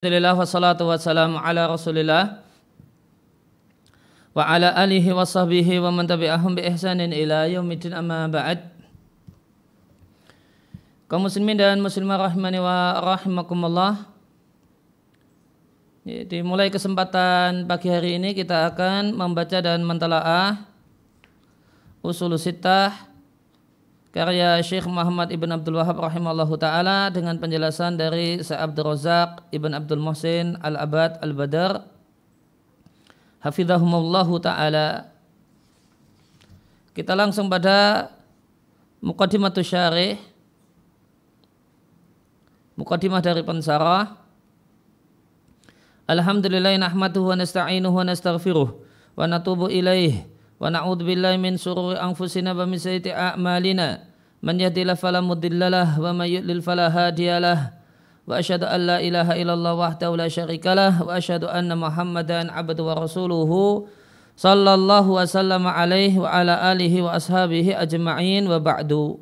Alhamdulillah wassalatu wassalamu ala rasulillah wa ala alihi wa sahbihi wa man tabi'ahum bi ihsanin ila yaumidin amma ba'd. Kaum muslimin dan muslimah rahimani wa rahimakumullah. Mulai kesempatan pagi hari ini kita akan membaca dan mentalaah usul sittah karya Syekh Muhammad Ibn Abdul Wahab rahimallahu taala dengan penjelasan dari Syekh Abdul Razak Ibn Abdul Muhsin Al-Abad Al-Badar. Hafizahumullahu taala. Kita langsung pada Muqaddimatus Syarih. Muqaddimah dari pensarah. Alhamdulillah nahmaduhu wa nasta'inuhu wa nastaghfiruh wa natubu ilaih wa na'udzu billahi min sururi anfusina wa min sayyiati a'malina. Man yahdihillahu fala mudhillalah wa may yudlil fala hadiyalah wa asyhadu an la ilaha illallah wahdahu la syarikalah wa asyhadu anna muhammadan abduhu wa rasuluhu sallallahu wa sallam alaihi wa ala alihi wa ashabihi ajma'in. Wa ba'du.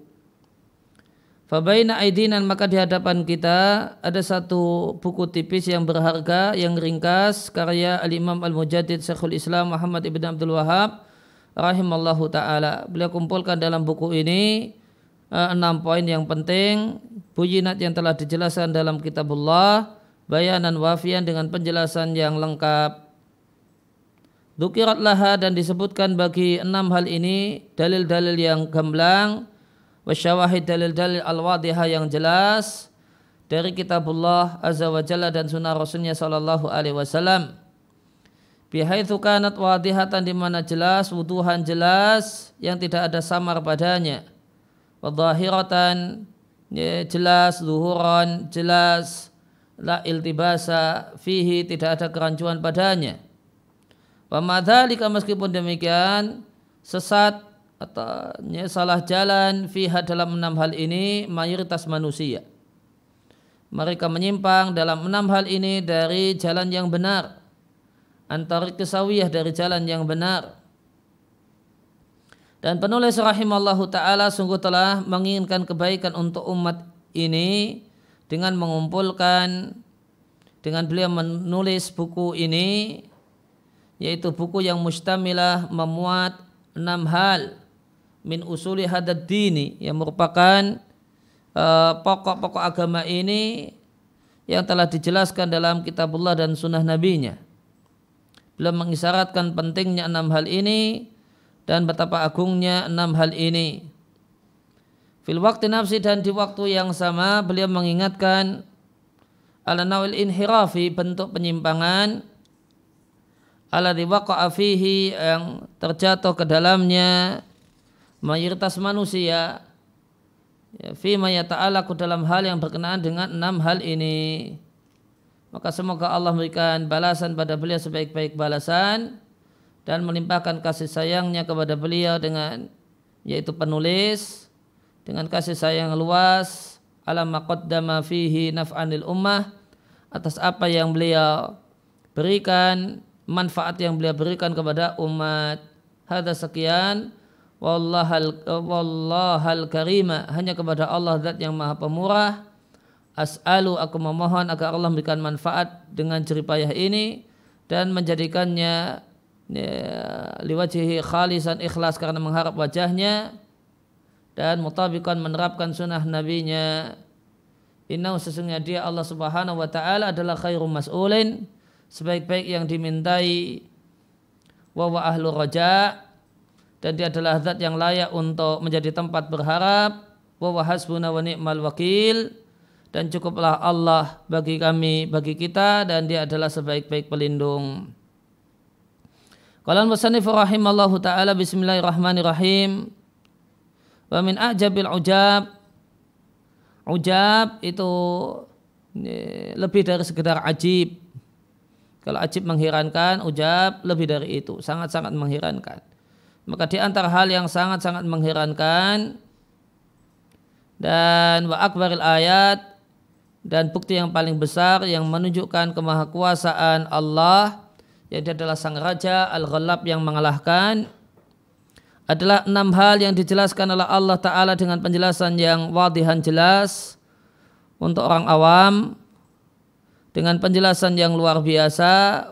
Fabaina aidinan maka di hadapan kita ada satu buku tipis yang berharga yang ringkas karya Al-Imam Al-Mujaddid Syekhul Islam Muhammad Ibn Abdul Wahab rahimallahu taala. Beliau kumpulkan dalam buku ini uh, enam poin yang penting, bujinat yang telah dijelaskan dalam kitabullah, bayanan wafian dengan penjelasan yang lengkap. Dukirat laha dan disebutkan bagi enam hal ini dalil-dalil yang gamblang, wasyawahid dalil-dalil al-wadihah yang jelas. Dari kitabullah azza wa jalla dan sunnah rasulnya sallallahu alaihi wasallam Bihaitsu kanat wadihatan di mana jelas wuduhan jelas yang tidak ada samar padanya. Wadhahiratan ya, jelas zuhuran jelas la iltibasa fihi tidak ada kerancuan padanya. Wa madzalika meskipun demikian sesat atau ya, salah jalan fiha dalam enam hal ini mayoritas manusia. Mereka menyimpang dalam enam hal ini dari jalan yang benar antara kesawiyah dari jalan yang benar. Dan penulis rahimallahu ta'ala sungguh telah menginginkan kebaikan untuk umat ini dengan mengumpulkan dengan beliau menulis buku ini yaitu buku yang mustamilah memuat enam hal min usuli hadad dini yang merupakan uh, pokok-pokok uh, agama ini yang telah dijelaskan dalam kitabullah dan sunnah nabinya Beliau mengisyaratkan pentingnya enam hal ini dan betapa agungnya enam hal ini. Fil waktu nafsi dan di waktu yang sama beliau mengingatkan ala nawil inhirafi bentuk penyimpangan ala diwaqa'a yang terjatuh ke dalamnya mayoritas manusia ya, fima yata'alaku dalam hal yang berkenaan dengan enam hal ini. Maka semoga Allah memberikan balasan pada beliau sebaik-baik balasan dan melimpahkan kasih sayangnya kepada beliau dengan yaitu penulis dengan kasih sayang luas alam maqaddama fihi naf'anil ummah atas apa yang beliau berikan manfaat yang beliau berikan kepada umat. Hadza sekian. Wallahal wallahal karima. Hanya kepada Allah zat yang maha pemurah As'alu aku memohon agar Allah memberikan manfaat dengan jeripayah ini dan menjadikannya ya, liwajihi khalisan ikhlas karena mengharap wajahnya dan mutabikan menerapkan sunnah nabinya. Inna sesungguhnya dia Allah subhanahu wa ta'ala adalah khairum mas'ulin sebaik-baik yang dimintai. Wa wa ahlu raja dan dia adalah zat yang layak untuk menjadi tempat berharap. Wa wa hasbuna wa ni'mal wakil dan cukuplah Allah bagi kami, bagi kita dan dia adalah sebaik-baik pelindung. Qala al-musannif rahimallahu taala bismillahirrahmanirrahim. Wa min ajabil ujab ujab itu lebih dari sekedar ajib. Kalau ajib mengherankan, ujab lebih dari itu, sangat-sangat mengherankan. Maka di antara hal yang sangat-sangat mengherankan dan wa akbaril ayat dan bukti yang paling besar yang menunjukkan kemahakuasaan Allah yaitu adalah sang raja al-ghalab yang mengalahkan adalah enam hal yang dijelaskan oleh Allah Ta'ala dengan penjelasan yang wadihan jelas untuk orang awam dengan penjelasan yang luar biasa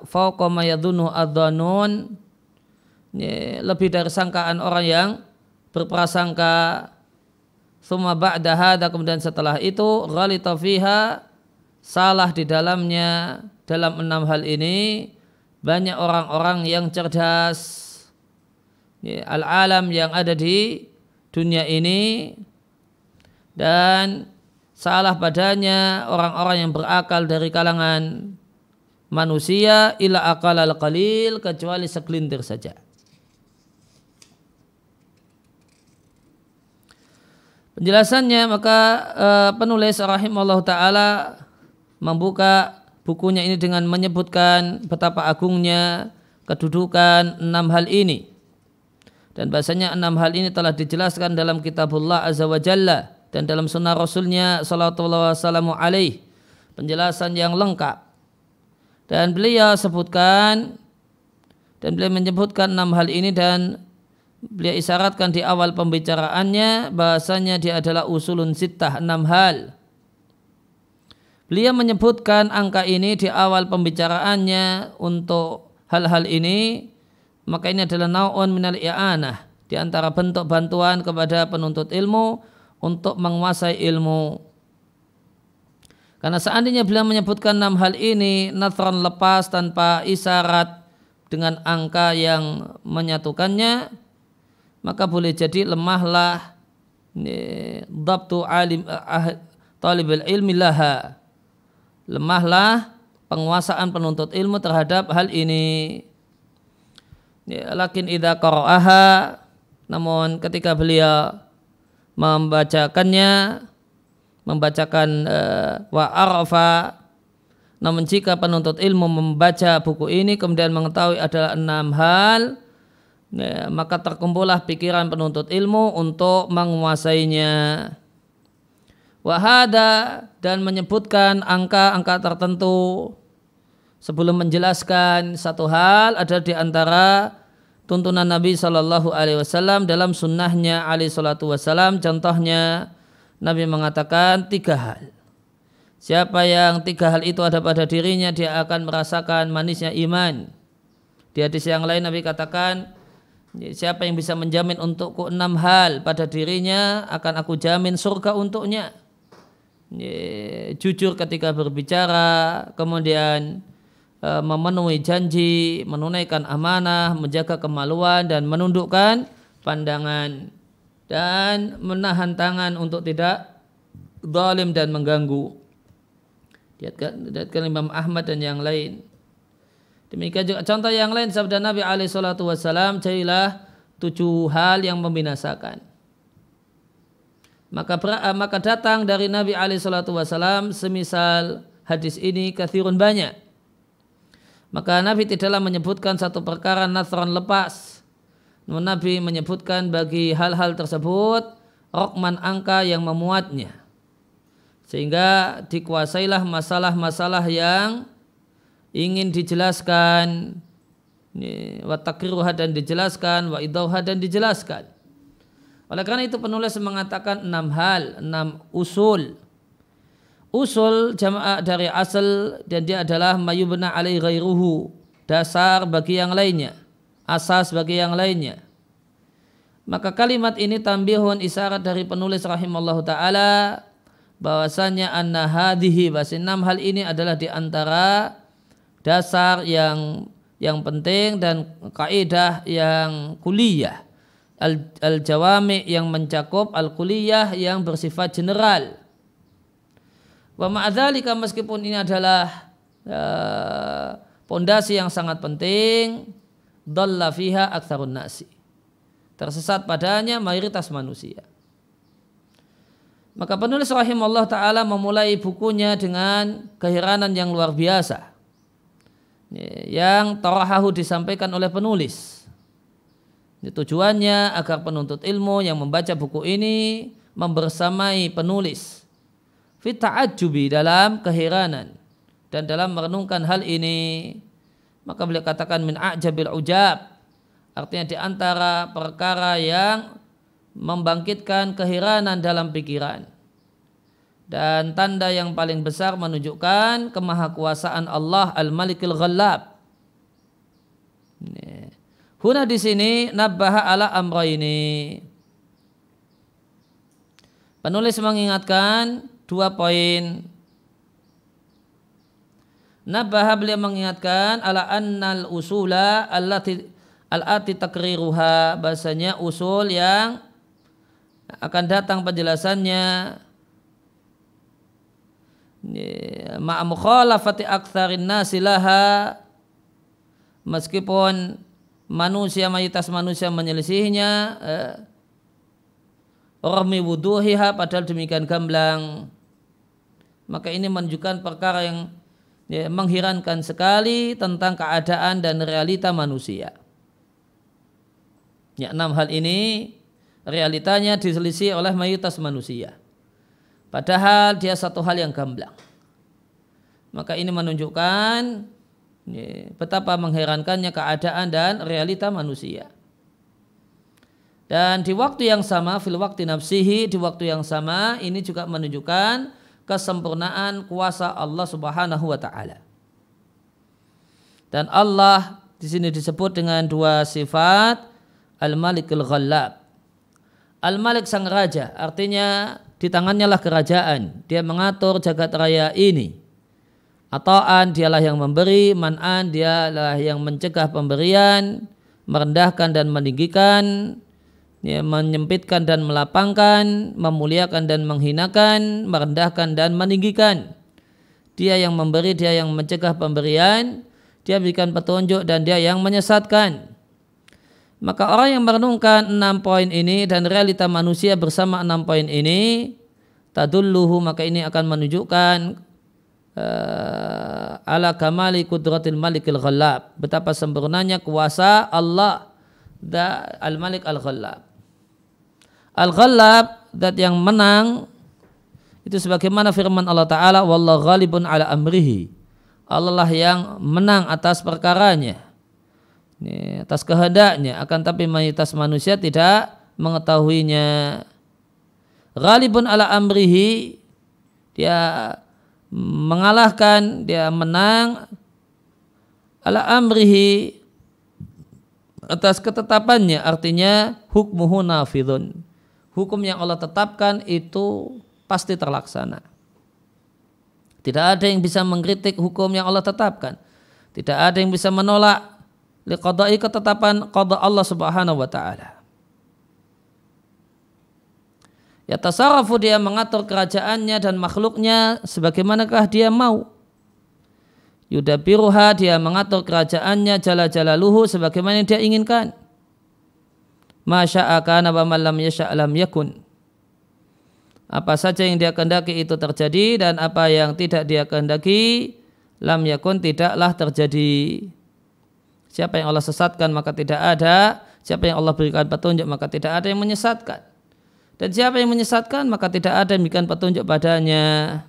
lebih dari sangkaan orang yang berprasangka Suma ba'da hada kemudian setelah itu ghalita fiha salah di dalamnya dalam enam hal ini. Banyak orang-orang yang cerdas. Ya, al-alam yang ada di dunia ini. Dan salah padanya orang-orang yang berakal dari kalangan manusia ila akal al-qalil kecuali segelintir saja. Penjelasannya maka uh, penulis rahimahullah taala membuka bukunya ini dengan menyebutkan betapa agungnya kedudukan enam hal ini. Dan bahasanya enam hal ini telah dijelaskan dalam kitabullah azza wa jalla dan dalam sunnah rasulnya sallallahu wasallam alaih penjelasan yang lengkap. Dan beliau sebutkan dan beliau menyebutkan enam hal ini dan beliau isyaratkan di awal pembicaraannya bahasanya dia adalah usulun sittah enam hal. Beliau menyebutkan angka ini di awal pembicaraannya untuk hal-hal ini maka ini adalah naun minal i'anah di antara bentuk bantuan kepada penuntut ilmu untuk menguasai ilmu. Karena seandainya beliau menyebutkan enam hal ini natron lepas tanpa isyarat dengan angka yang menyatukannya, maka boleh jadi lemahlah dabtu alim ah, talibul ilmi laha. Lemahlah penguasaan penuntut ilmu terhadap hal ini. Ya, lakin idza qara'aha namun ketika beliau membacakannya membacakan uh, wa arafa namun jika penuntut ilmu membaca buku ini kemudian mengetahui adalah enam hal ya, maka terkumpullah pikiran penuntut ilmu untuk menguasainya. Wahada dan menyebutkan angka-angka tertentu sebelum menjelaskan satu hal ada di antara tuntunan Nabi Shallallahu Alaihi Wasallam dalam sunnahnya Ali Shallallahu Wasallam. Contohnya Nabi mengatakan tiga hal. Siapa yang tiga hal itu ada pada dirinya dia akan merasakan manisnya iman. Di hadis yang lain Nabi katakan Siapa yang bisa menjamin untukku enam hal pada dirinya akan aku jamin surga untuknya. Jujur ketika berbicara, kemudian e, memenuhi janji, menunaikan amanah, menjaga kemaluan dan menundukkan pandangan dan menahan tangan untuk tidak zalim dan mengganggu. Lihatkan Imam Ahmad dan yang lain. Demikian juga contoh yang lain sabda Nabi alaihi salatu wasallam carilah tujuh hal yang membinasakan. Maka eh, maka datang dari Nabi alaihi salatu wasallam semisal hadis ini kathirun banyak. Maka Nabi tidaklah menyebutkan satu perkara nasron lepas. Namun Nabi menyebutkan bagi hal-hal tersebut rokman angka yang memuatnya. Sehingga dikuasailah masalah-masalah yang ingin dijelaskan wa takriruha dan dijelaskan wa idauha dan dijelaskan. Oleh karena itu penulis mengatakan enam hal enam usul. Usul jamaah dari asal dan dia adalah mayubna alai ghairuhu dasar bagi yang lainnya asas bagi yang lainnya. Maka kalimat ini tambihun isyarat dari penulis rahimallahu taala bahwasanya anna hadhihi bahasa enam hal ini adalah di antara dasar yang yang penting dan kaidah yang kuliah al, al jawami yang mencakup al kuliah yang bersifat general. Wa ma'adzalika meskipun ini adalah uh, pondasi yang sangat penting dhalla fiha aktsarun nasi. Tersesat padanya mayoritas manusia. Maka penulis rahimahullah taala memulai bukunya dengan keheranan yang luar biasa yang tarahahu disampaikan oleh penulis. Tujuannya agar penuntut ilmu yang membaca buku ini membersamai penulis. Fita'ajubi dalam keheranan dan dalam merenungkan hal ini maka beliau katakan min a'jabil ujab artinya di antara perkara yang membangkitkan keheranan dalam pikiran dan tanda yang paling besar menunjukkan kemahakuasaan Allah Al-Malikil Ghallab. Huna di sini nabbaha ala amra ini. Penulis mengingatkan dua poin. Nabbaha beliau mengingatkan ala annal usula allati al-ati takriruha bahasanya usul yang akan datang penjelasannya ma'a mukhalafati aktsarin nasi laha. Meskipun manusia mayoritas manusia menyelisihinya eh, rahmi wuduhiha padahal demikian gamblang. Maka ini menunjukkan perkara yang ya, mengherankan sekali tentang keadaan dan realita manusia. Ya enam hal ini realitanya diselisih oleh mayoritas manusia Padahal dia satu hal yang gamblang. Maka ini menunjukkan ya, betapa mengherankannya keadaan dan realita manusia. Dan di waktu yang sama, fil waktu nafsihi, di waktu yang sama, ini juga menunjukkan kesempurnaan kuasa Allah Subhanahu wa taala. Dan Allah di sini disebut dengan dua sifat Al-Malikul Ghallab. Al-Malik sang raja, artinya di tangannya lah kerajaan. Dia mengatur jagat raya ini. Atauan dialah yang memberi, man'an dialah yang mencegah pemberian, merendahkan dan meninggikan, ya, menyempitkan dan melapangkan, memuliakan dan menghinakan, merendahkan dan meninggikan. Dia yang memberi, dia yang mencegah pemberian, dia berikan petunjuk dan dia yang menyesatkan. Maka orang yang merenungkan enam poin ini dan realita manusia bersama enam poin ini, tadulluhu maka ini akan menunjukkan uh, ala kamali kudratil malikil ghallab. Betapa sempurnanya kuasa Allah da al-malik al-ghallab. Al-ghallab dat yang menang itu sebagaimana firman Allah Ta'ala wallahu ghalibun ala amrihi. Allah lah yang menang atas perkaranya ini, atas kehendaknya. Akan tapi mayoritas manusia tidak mengetahuinya. Ghalibun ala amrihi. Dia mengalahkan dia menang. Ala amrihi. Atas ketetapannya artinya hukmuhu nafidun hukum yang Allah tetapkan itu pasti terlaksana. Tidak ada yang bisa mengkritik hukum yang Allah tetapkan. Tidak ada yang bisa menolak liqadai ketetapan qada Allah Subhanahu wa taala. Ya tasarafu dia mengatur kerajaannya dan makhluknya sebagaimanakah dia mau. Yudabiruha dia mengatur kerajaannya jala jala luhu sebagaimana yang dia inginkan. Masya kana wa lam yasha lam yakun. Apa saja yang dia kehendaki itu terjadi dan apa yang tidak dia kehendaki lam yakun tidaklah terjadi. Siapa yang Allah sesatkan maka tidak ada. Siapa yang Allah berikan petunjuk maka tidak ada yang menyesatkan. Dan siapa yang menyesatkan maka tidak ada yang berikan petunjuk padanya.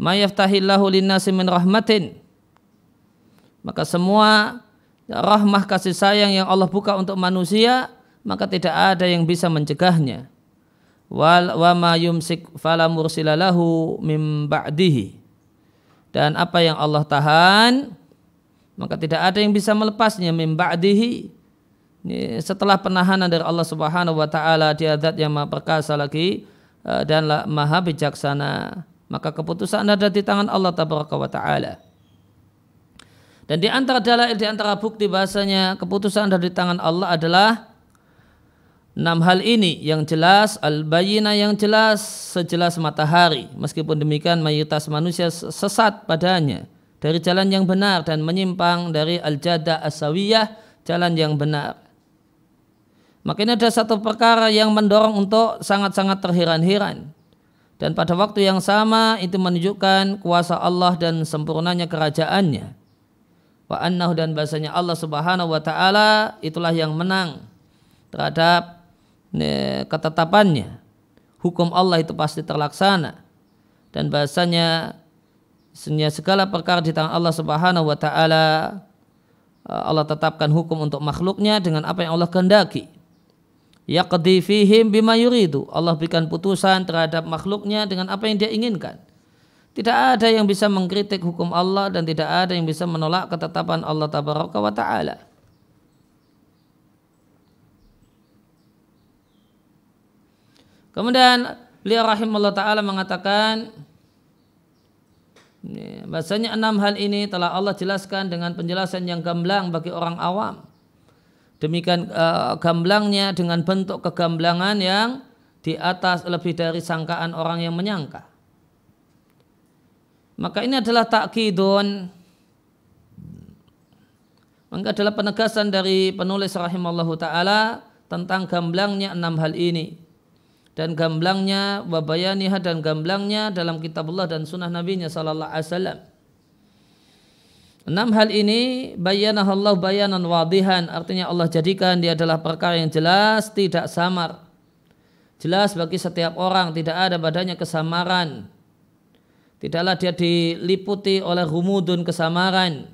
Mayaftahillahu linnasi min rahmatin. Maka semua rahmah kasih sayang yang Allah buka untuk manusia maka tidak ada yang bisa mencegahnya. Wal wa ma yumsik fala mursilalahu mim ba'dihi. Dan apa yang Allah tahan maka tidak ada yang bisa melepasnya min setelah penahanan dari Allah Subhanahu wa taala dia zat yang maha perkasa lagi eh, dan maha bijaksana. Maka keputusan ada di tangan Allah tabaraka wa taala. Dan di antara dalil di antara bukti bahasanya keputusan ada di tangan Allah adalah enam hal ini. Yang jelas al bayina yang jelas sejelas matahari. Meskipun demikian mayoritas manusia sesat padanya dari jalan yang benar dan menyimpang dari al-jada as-sawiyah jalan yang benar. Maka ini ada satu perkara yang mendorong untuk sangat-sangat terheran-heran. Dan pada waktu yang sama itu menunjukkan kuasa Allah dan sempurnanya kerajaannya. Wa annahu dan bahasanya Allah subhanahu wa ta'ala itulah yang menang terhadap ketetapannya. Hukum Allah itu pasti terlaksana. Dan bahasanya Sesungguhnya segala perkara di tangan Allah Subhanahu wa taala uh, Allah tetapkan hukum untuk makhluknya dengan apa yang Allah kehendaki. yaqdi fihim bima yuridu. Allah berikan putusan terhadap makhluknya dengan apa yang dia inginkan. Tidak ada yang bisa mengkritik hukum Allah dan tidak ada yang bisa menolak ketetapan Allah tabaraka wa taala. Kemudian beliau rahimahullah taala mengatakan bahasanya enam hal ini telah Allah jelaskan dengan penjelasan yang gamblang bagi orang awam. Demikian uh, gamblangnya dengan bentuk kegamblangan yang di atas lebih dari sangkaan orang yang menyangka. Maka ini adalah takkidun maka adalah penegasan dari penulis rahimallahu taala tentang gamblangnya enam hal ini dan gamblangnya wabayaniha dan gamblangnya dalam kitabullah dan sunnah nabinya sallallahu alaihi wasallam. Enam hal ini bayanah Allah bayanan wadihan artinya Allah jadikan dia adalah perkara yang jelas tidak samar. Jelas bagi setiap orang tidak ada badannya kesamaran. Tidaklah dia diliputi oleh rumudun kesamaran.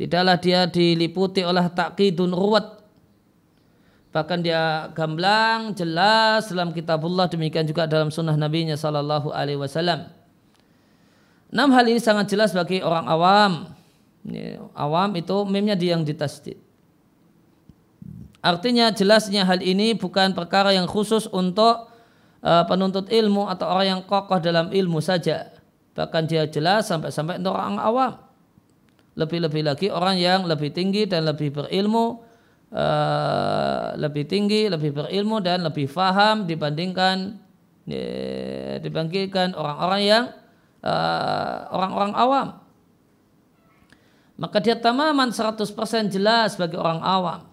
Tidaklah dia diliputi oleh takidun ruwet. Bahkan dia gamblang, jelas dalam kitabullah demikian juga dalam sunnah nabinya sallallahu alaihi wasallam. Enam hal ini sangat jelas bagi orang awam. Awam itu memnya dia yang ditasdid. Artinya jelasnya hal ini bukan perkara yang khusus untuk uh, penuntut ilmu atau orang yang kokoh dalam ilmu saja. Bahkan dia jelas sampai-sampai untuk orang awam. Lebih-lebih lagi orang yang lebih tinggi dan lebih berilmu, uh, lebih tinggi, lebih berilmu dan lebih faham dibandingkan dibandingkan orang-orang yang eh, orang-orang awam. Maka dia tamaman 100% jelas bagi orang awam.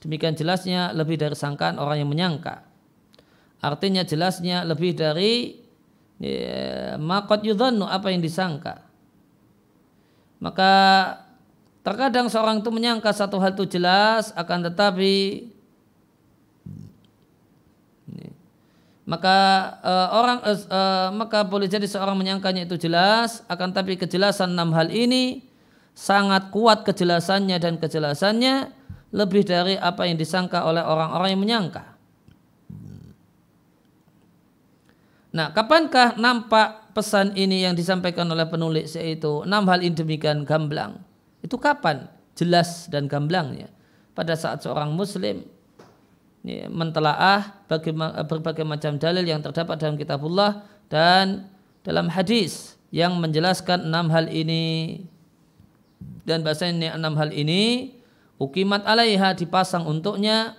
Demikian jelasnya lebih dari sangkaan orang yang menyangka. Artinya jelasnya lebih dari makot yudhanu apa yang disangka. Maka terkadang seorang itu menyangka satu hal itu jelas akan tetapi maka uh, orang uh, maka boleh jadi seorang menyangkanya itu jelas akan tapi kejelasan enam hal ini sangat kuat kejelasannya dan kejelasannya lebih dari apa yang disangka oleh orang-orang yang menyangka. Nah, kapankah nampak pesan ini yang disampaikan oleh penulis yaitu enam hal ini demikian gamblang? Itu kapan? Jelas dan gamblangnya. Pada saat seorang muslim ya, mentelaah berbagai macam dalil yang terdapat dalam kitabullah dan dalam hadis yang menjelaskan enam hal ini dan bahasanya enam hal ini ukimat alaiha dipasang untuknya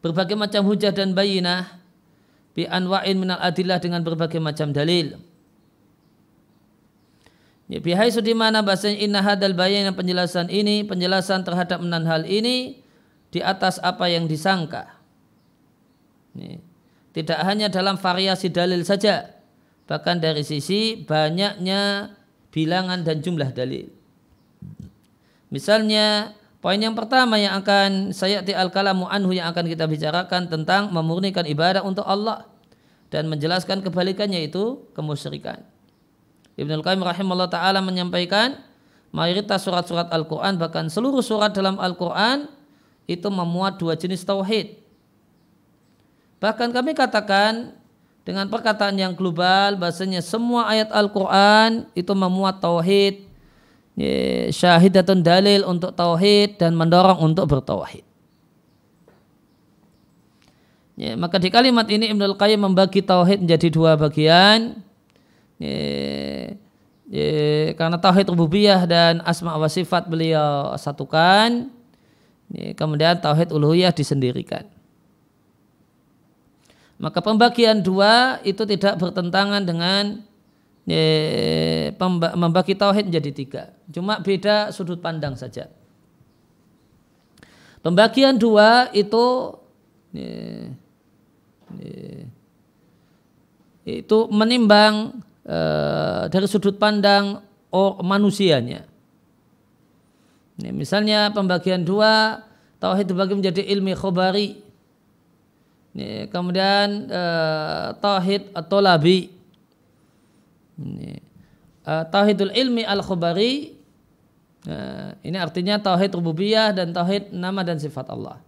berbagai macam hujah dan bayinah bi anwa'in minal adillah dengan berbagai macam dalil. Ya, bihai di mana bahasanya inna hadal bayan penjelasan ini, penjelasan terhadap enam hal ini di atas apa yang disangka. Ini, tidak hanya dalam variasi dalil saja, bahkan dari sisi banyaknya bilangan dan jumlah dalil. Misalnya poin yang pertama yang akan saya ti al kalamu anhu yang akan kita bicarakan tentang memurnikan ibadah untuk Allah dan menjelaskan kebalikannya itu kemusyrikan. Ibnu Al-Qayyim rahimahullah taala menyampaikan mayoritas surat-surat Al-Qur'an bahkan seluruh surat dalam Al-Qur'an itu memuat dua jenis tauhid. Bahkan kami katakan dengan perkataan yang global bahasanya semua ayat Al-Qur'an itu memuat tauhid syahidatun dalil untuk tauhid dan mendorong untuk bertauhid. Ya, maka di kalimat ini Ibnu Al-Qayyim membagi tauhid menjadi dua bagian ya, karena tauhid rububiyah dan asma wa sifat beliau satukan ya, kemudian tauhid uluhiyah disendirikan. Maka pembagian dua itu tidak bertentangan dengan ya, membagi tauhid menjadi tiga. Cuma beda sudut pandang saja. Pembagian dua itu itu menimbang Eh, dari sudut pandang oh, manusianya. Ini misalnya pembagian dua tauhid dibagi menjadi ilmi khobari. Ini, kemudian uh, tauhid atau labi. Ini, uh, tauhidul ilmi al khobari. Nah, ini artinya tauhid rububiyah dan tauhid nama dan sifat Allah.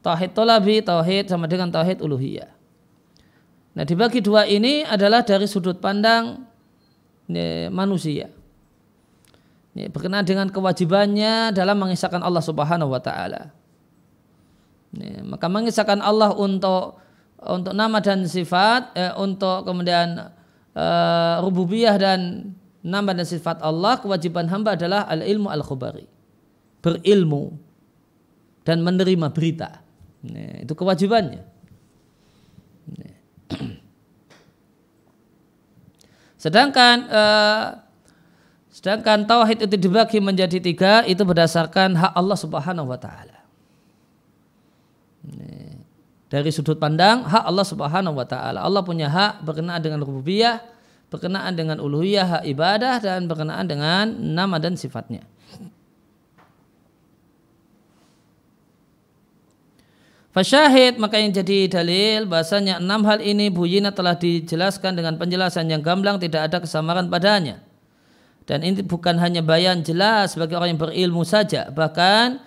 Tauhid tolabi, tauhid sama dengan tauhid uluhiyah. Nah dibagi dua ini adalah dari sudut pandang ini, manusia. Ini, berkenaan dengan kewajibannya dalam mengisahkan Allah Subhanahu Wa Taala. Maka mengisahkan Allah untuk untuk nama dan sifat, eh, untuk kemudian eh, rububiyah dan nama dan sifat Allah, kewajiban hamba adalah al ilmu al khubari, berilmu dan menerima berita. Nah, itu kewajibannya. Sedangkan uh, sedangkan tauhid itu dibagi menjadi tiga itu berdasarkan hak Allah Subhanahu wa taala. Dari sudut pandang hak Allah Subhanahu wa taala. Allah punya hak berkenaan dengan rububiyah, berkenaan dengan uluhiyah, hak ibadah dan berkenaan dengan nama dan sifatnya. Fasyahid maka yang jadi dalil bahasanya enam hal ini buyina telah dijelaskan dengan penjelasan yang gamblang tidak ada kesamaran padanya. Dan ini bukan hanya bayan jelas bagi orang yang berilmu saja. Bahkan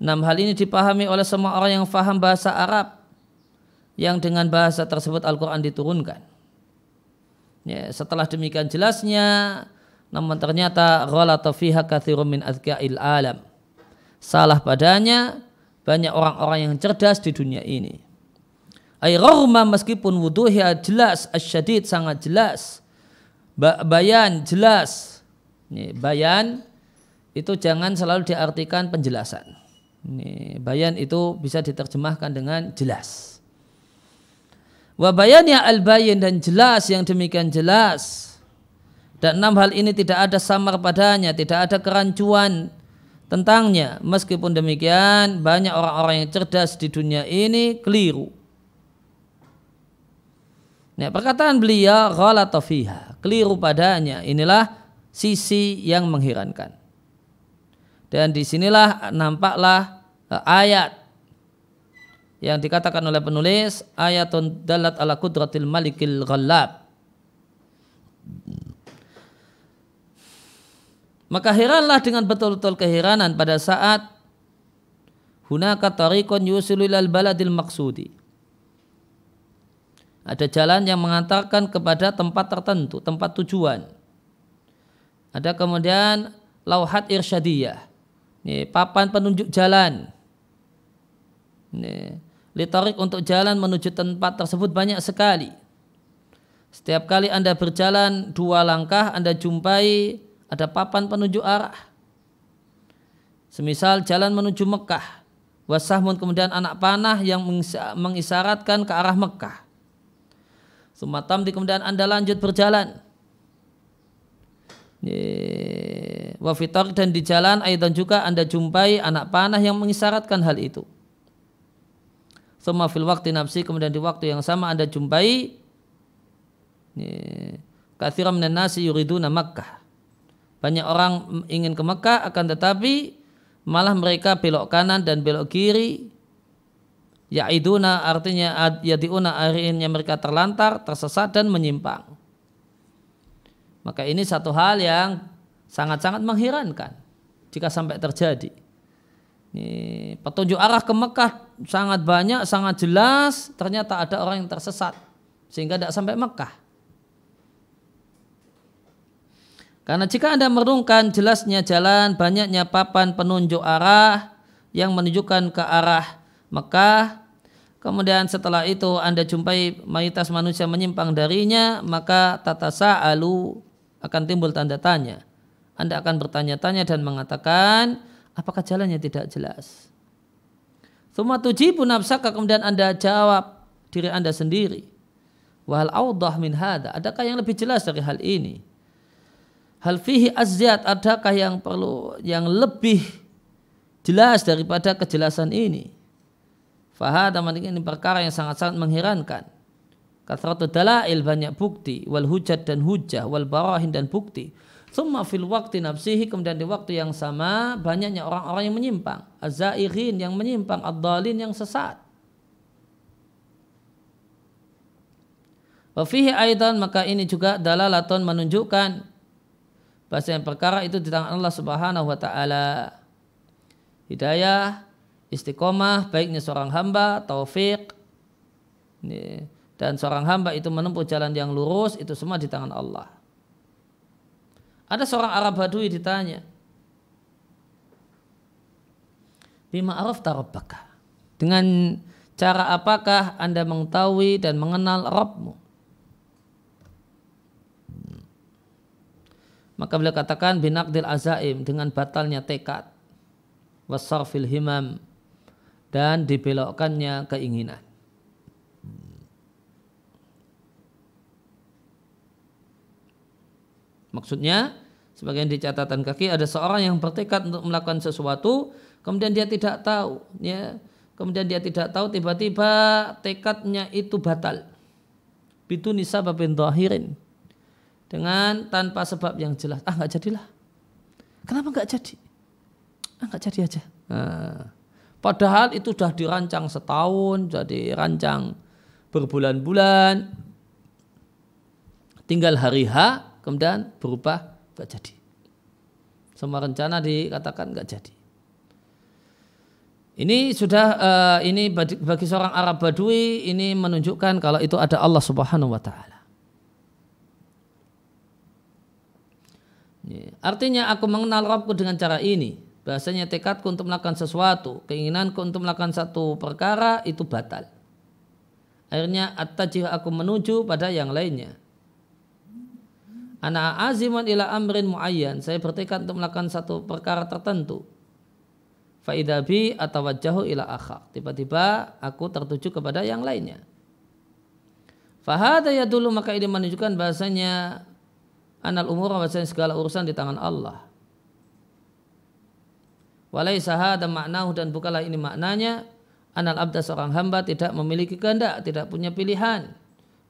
enam hal ini dipahami oleh semua orang yang faham bahasa Arab. Yang dengan bahasa tersebut Al-Quran diturunkan. Ya, setelah demikian jelasnya, namun ternyata ghalata fiha kathirun min alam. Salah padanya banyak orang-orang yang cerdas di dunia ini. Ayrahma meskipun wuduhnya jelas, asyadid sangat jelas. Bayan jelas. Ini bayan itu jangan selalu diartikan penjelasan. Ini bayan itu bisa diterjemahkan dengan jelas. Wabayannya al-bayin dan jelas yang demikian jelas. Dan enam hal ini tidak ada samar padanya, tidak ada kerancuan tentangnya. Meskipun demikian, banyak orang-orang yang cerdas di dunia ini keliru. Nah, perkataan beliau fiha, keliru padanya. Inilah sisi yang mengherankan. Dan di sinilah nampaklah eh, ayat yang dikatakan oleh penulis ayatun dalat ala kudratil malikil ghallab Maka heranlah dengan betul-betul keheranan pada saat hunaka tariqun yusilu ilal baladil maksudi. Ada jalan yang mengantarkan kepada tempat tertentu, tempat tujuan. Ada kemudian lauhat irsyadiyah. Ini papan penunjuk jalan. Ini litarik untuk jalan menuju tempat tersebut banyak sekali. Setiap kali Anda berjalan dua langkah Anda jumpai ada papan penunjuk arah. Semisal jalan menuju Mekah, wasahmun kemudian anak panah yang mengisyaratkan ke arah Mekah. Sumatam di kemudian anda lanjut berjalan. Wafitar dan di jalan dan juga anda jumpai anak panah yang mengisyaratkan hal itu. Semua fil waktu nafsi kemudian di waktu yang sama anda jumpai kathiram nasi yuriduna Makkah banyak orang ingin ke Mekah akan tetapi malah mereka belok kanan dan belok kiri. Ya'iduna artinya yadiuna akhirnya mereka terlantar, tersesat dan menyimpang. Maka ini satu hal yang sangat-sangat mengherankan jika sampai terjadi. Ini petunjuk arah ke Mekah sangat banyak, sangat jelas. Ternyata ada orang yang tersesat sehingga tidak sampai Mekah. Karena jika Anda merungkan jelasnya jalan, banyaknya papan penunjuk arah yang menunjukkan ke arah Mekah, kemudian setelah itu Anda jumpai mayoritas manusia menyimpang darinya, maka tata sa'alu akan timbul tanda tanya. Anda akan bertanya-tanya dan mengatakan, apakah jalannya tidak jelas? Thumma tujibu nafsaka kemudian Anda jawab diri Anda sendiri. Wahal awdah min hada, adakah yang lebih jelas dari hal ini? Hal fihi azyad adakah yang perlu yang lebih jelas daripada kejelasan ini? Fahada ini perkara yang sangat-sangat mengherankan. Kathratu dalail banyak bukti. Wal hujat dan hujah wal barahin dan bukti. Summa fil waktu nafsihi kemudian di waktu yang sama banyaknya orang-orang yang menyimpang. Azairin yang menyimpang ad-dalin yang sesat. Wafihi aidan maka ini juga dalalatun menunjukkan bahasa yang perkara itu di tangan Allah Subhanahu wa taala. Hidayah istiqomah baiknya seorang hamba taufik dan seorang hamba itu menempuh jalan yang lurus itu semua di tangan Allah. Ada seorang Arab Badui ditanya, Bima araf tarabbaka. Dengan cara apakah Anda mengetahui dan mengenal Rabbmu? Maka beliau katakan binakdil azaim dengan batalnya tekad wasarfil himam dan dibelokkannya keinginan. Maksudnya, sebagian di catatan kaki ada seorang yang bertekad untuk melakukan sesuatu, kemudian dia tidak tahu, ya, kemudian dia tidak tahu tiba-tiba tekadnya itu batal. Bitu nisa babin dohirin dengan tanpa sebab yang jelas. Ah nggak jadilah. Kenapa nggak jadi? Ah nggak jadi aja. Nah, padahal itu sudah dirancang setahun, jadi rancang berbulan-bulan. Tinggal hari H kemudian berubah nggak jadi. Semua rencana dikatakan nggak jadi. Ini sudah uh, ini bagi, bagi seorang Arab Badui ini menunjukkan kalau itu ada Allah Subhanahu wa taala. Artinya aku mengenal Rabbku dengan cara ini. Bahasanya tekadku untuk melakukan sesuatu, keinginanku untuk melakukan satu perkara itu batal. Akhirnya at aku menuju pada yang lainnya. Ana aziman ila amrin muayyan. Saya bertekad untuk melakukan satu perkara tertentu. Faidabi atau wajahu ila akhak. Tiba-tiba aku tertuju kepada yang lainnya. Fahada ya dulu maka ini menunjukkan bahasanya anal umur bahasanya segala urusan di tangan Allah. Walai sahada maknahu dan bukalah ini maknanya anal abda seorang hamba tidak memiliki kehendak, tidak punya pilihan.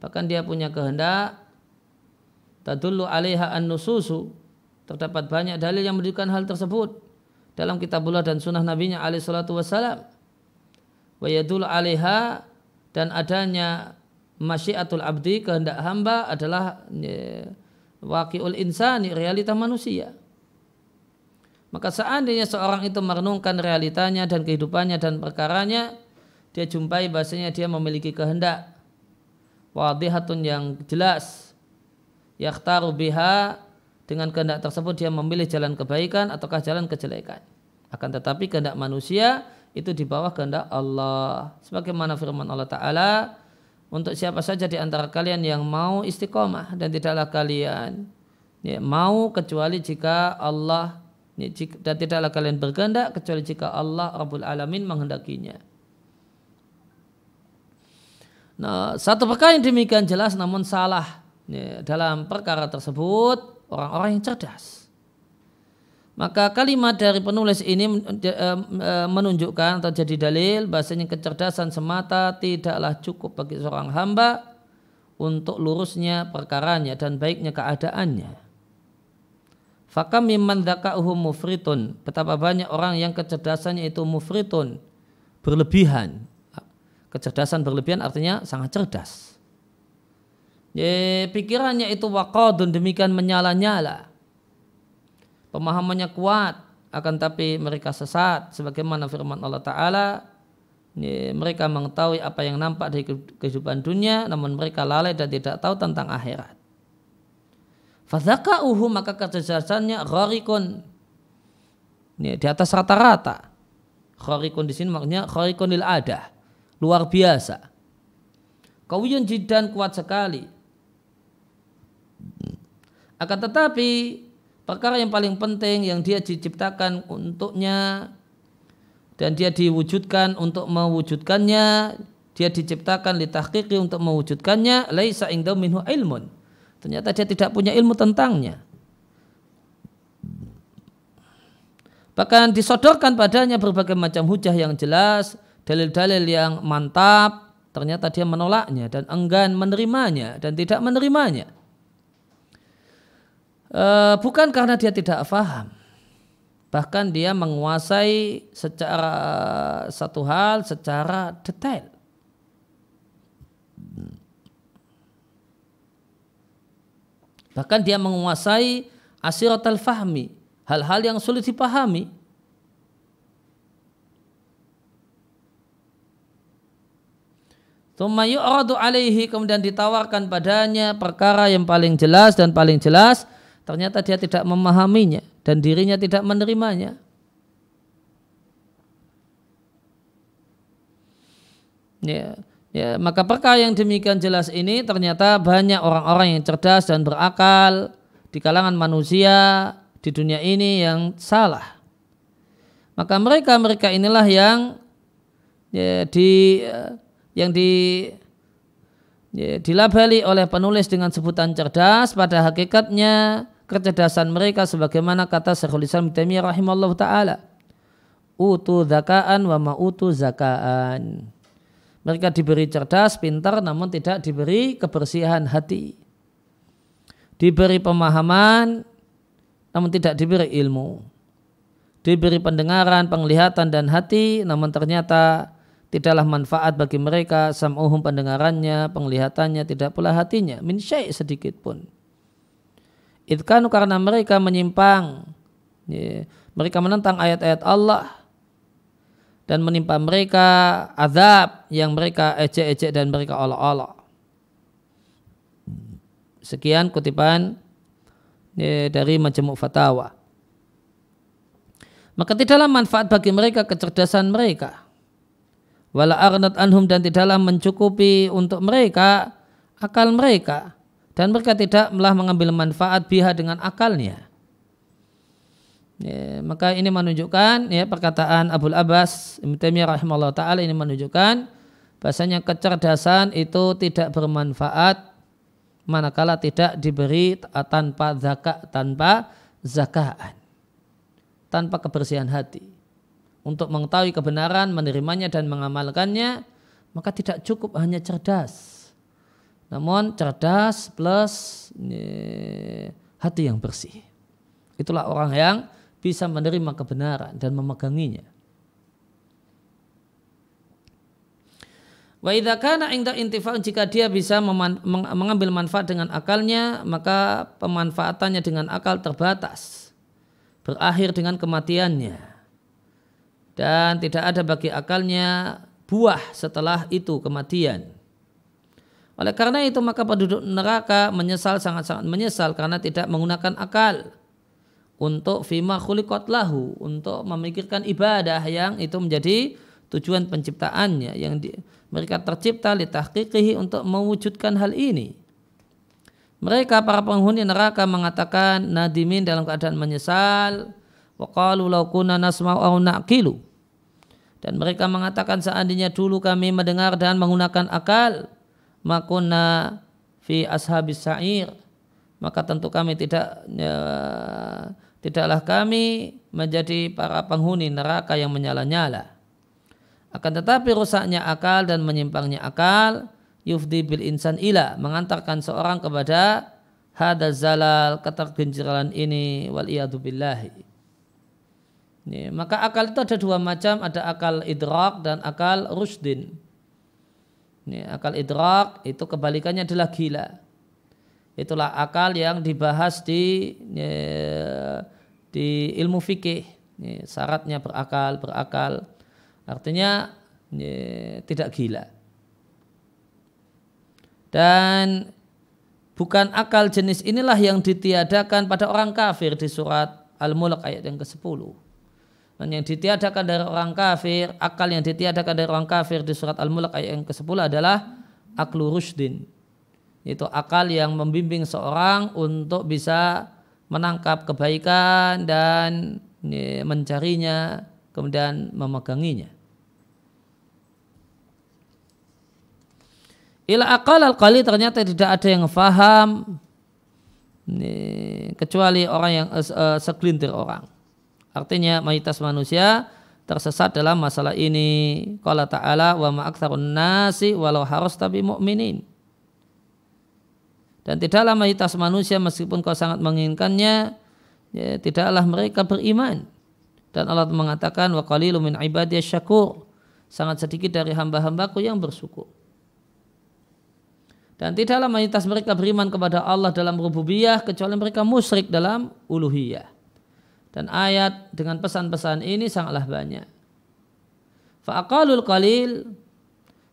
Bahkan dia punya kehendak tadullu alaiha an-nususu terdapat banyak dalil yang menunjukkan hal tersebut dalam kitabullah dan sunnah nabinya alaihi salatu wassalam wa yadullu alaiha dan adanya masyiatul abdi kehendak hamba adalah ya, waqiul insani realita manusia maka seandainya seorang itu merenungkan realitanya dan kehidupannya dan perkaranya dia jumpai bahasanya dia memiliki kehendak wadihatun yang jelas yakhtaru biha dengan kehendak tersebut dia memilih jalan kebaikan ataukah jalan kejelekan. Akan tetapi kehendak manusia itu di bawah kehendak Allah. Sebagaimana firman Allah Ta'ala, untuk siapa saja di antara kalian yang mau istiqomah dan tidaklah kalian ya, mau kecuali jika Allah ya, dan tidaklah kalian berkehendak kecuali jika Allah Rabbul Alamin menghendakinya. Nah, satu perkara yang demikian jelas namun salah ya, dalam perkara tersebut orang-orang yang cerdas. Maka kalimat dari penulis ini e, menunjukkan atau jadi dalil bahasanya kecerdasan semata tidaklah cukup bagi seorang hamba untuk lurusnya perkaranya dan baiknya keadaannya. Fakam mimman dzaka'uhu mufritun. Betapa banyak orang yang kecerdasannya itu mufritun, berlebihan. Kecerdasan berlebihan artinya sangat cerdas Ya, pikirannya itu waqadun demikian menyala-nyala. Pemahamannya kuat akan tapi mereka sesat sebagaimana firman Allah taala mereka mengetahui apa yang nampak dari kehidupan dunia namun mereka lalai dan tidak tahu tentang akhirat. Fadzaka'uhu maka kecerdasannya gharikun di atas rata-rata. Gharikun di sini maksudnya gharikunil adah. Luar biasa. Kawiyun jidan kuat sekali akan tetapi perkara yang paling penting yang dia diciptakan untuknya dan dia diwujudkan untuk mewujudkannya, dia diciptakan litahqiqi untuk mewujudkannya, laisa indau minhu ilmun. Ternyata dia tidak punya ilmu tentangnya. Bahkan disodorkan padanya berbagai macam hujah yang jelas, dalil-dalil yang mantap, ternyata dia menolaknya dan enggan menerimanya dan tidak menerimanya e, bukan karena dia tidak faham. Bahkan dia menguasai secara satu hal secara detail. Bahkan dia menguasai asiratul fahmi, hal-hal yang sulit dipahami. Tumayu'radu alaihi kemudian ditawarkan padanya perkara yang paling jelas dan paling jelas ternyata dia tidak memahaminya dan dirinya tidak menerimanya. Ya, ya, maka perkara yang demikian jelas ini ternyata banyak orang-orang yang cerdas dan berakal di kalangan manusia di dunia ini yang salah. Maka mereka-mereka inilah yang ya, di yang di ya, dilabeli oleh penulis dengan sebutan cerdas pada hakikatnya kecerdasan mereka sebagaimana kata Syekhul Islam Taimiyah rahimallahu taala utu zakaan wa ma'utu zakaan mereka diberi cerdas, pintar, namun tidak diberi kebersihan hati. Diberi pemahaman, namun tidak diberi ilmu. Diberi pendengaran, penglihatan, dan hati, namun ternyata tidaklah manfaat bagi mereka sam'uhum pendengarannya, penglihatannya, tidak pula hatinya, min syai' sedikit pun. Itkanu karena mereka menyimpang, ya, mereka menentang ayat-ayat Allah, dan menimpa mereka azab yang mereka ejek-ejek dan mereka olok-olok. Sekian kutipan ya, dari Majmuk Fatawa. Maka tidaklah manfaat bagi mereka kecerdasan mereka. Wala arnat anhum dan tidaklah mencukupi untuk mereka akal mereka. Dan mereka tidaklah mengambil manfaat biha dengan akalnya. Ya, maka ini menunjukkan ya perkataan Abu Abbas Ibnu Taimiyah rahimahullah ini menunjukkan bahasanya kecerdasan itu tidak bermanfaat manakala tidak diberi tanpa zakat tanpa zakaan tanpa kebersihan hati untuk mengetahui kebenaran menerimanya dan mengamalkannya maka tidak cukup hanya cerdas namun cerdas plus ya, hati yang bersih itulah orang yang bisa menerima kebenaran dan memeganginya. Wa idza kana inda intifa jika dia bisa mengambil manfaat dengan akalnya, maka pemanfaatannya dengan akal terbatas. Berakhir dengan kematiannya. Dan tidak ada bagi akalnya buah setelah itu kematian. Oleh karena itu maka penduduk neraka menyesal sangat-sangat menyesal karena tidak menggunakan akal untuk fima khuliqat lahu untuk memikirkan ibadah yang itu menjadi tujuan penciptaannya yang di, mereka tercipta litahqiqihi untuk mewujudkan hal ini. Mereka para penghuni neraka mengatakan nadimin dalam keadaan menyesal wa qalu law kunna nasma'u aw naqilu. Dan mereka mengatakan seandainya dulu kami mendengar dan menggunakan akal makuna fi ashabis sa'ir maka tentu kami tidak ya, tidaklah kami menjadi para penghuni neraka yang menyala-nyala. Akan tetapi rusaknya akal dan menyimpangnya akal yufdi bil insan ila mengantarkan seorang kepada hada zalal ketergenciran ini wal billahi. Maka akal itu ada dua macam, ada akal idrak dan akal rusdin. Ini, akal idrak itu kebalikannya adalah gila. Itulah akal yang dibahas di di ilmu fikih. Ya, syaratnya berakal, berakal. Artinya ya, tidak gila. Dan bukan akal jenis inilah yang ditiadakan pada orang kafir di surat Al-Mulk ayat yang ke-10. Dan yang ditiadakan dari orang kafir, akal yang ditiadakan dari orang kafir di surat Al-Mulk ayat yang ke-10 adalah aklu rusdin itu akal yang membimbing seorang untuk bisa menangkap kebaikan dan mencarinya kemudian memeganginya. Ila akal al kali ternyata tidak ada yang faham kecuali orang yang uh, segelintir orang. Artinya mayoritas manusia tersesat dalam masalah ini. Qala ta'ala wa ma'aktsarun nasi walau harus tapi mu'minin. Dan tidaklah mayoritas manusia meskipun kau sangat menginginkannya, ya, tidaklah mereka beriman. Dan Allah mengatakan wa qalilu min syakur. Sangat sedikit dari hamba-hambaku yang bersyukur. Dan tidaklah mayoritas mereka beriman kepada Allah dalam rububiyah kecuali mereka musyrik dalam uluhiyah. Dan ayat dengan pesan-pesan ini sangatlah banyak. Fa'aqalul qalil